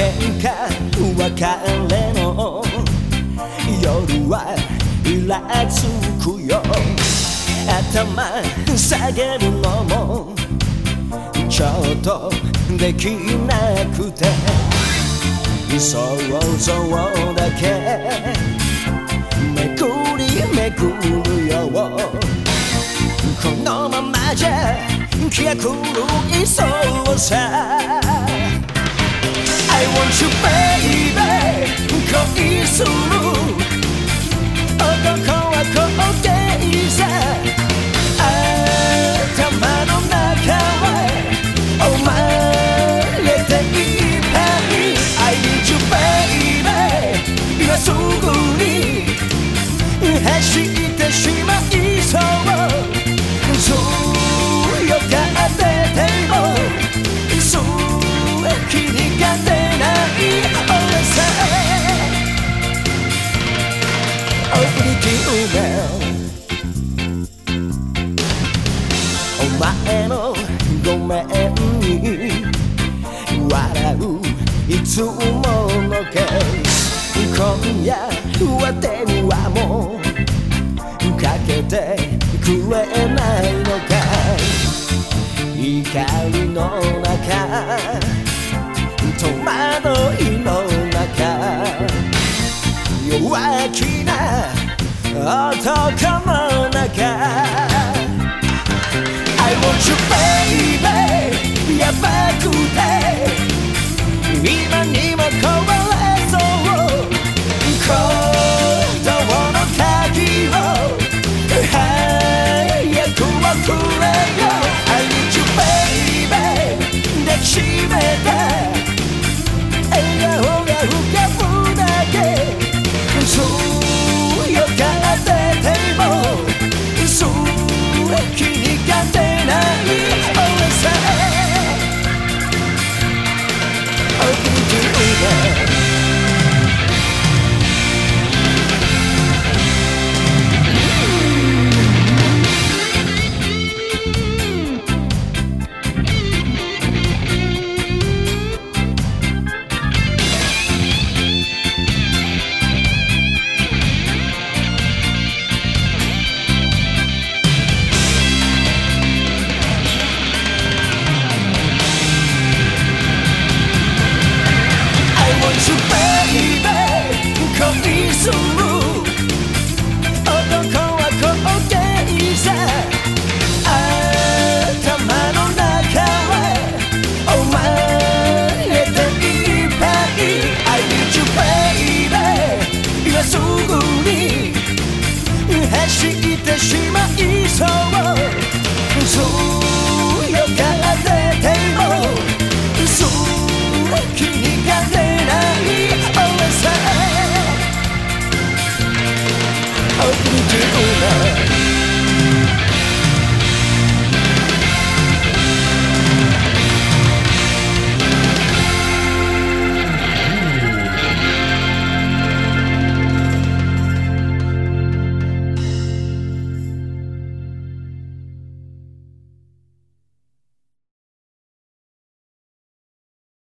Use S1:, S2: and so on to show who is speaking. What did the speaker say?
S1: 喧嘩別れの。夜はイラつくよ頭下げるのもちょっとできなくて。想像だけ。めくりめくるよ。このままじゃ気が狂いそうさ。you baby 恋する お前のごめんに笑ういつものケース今夜は電話もうかけてくれないのか怒りの中戸惑いの中弱気な男の中 I want you baby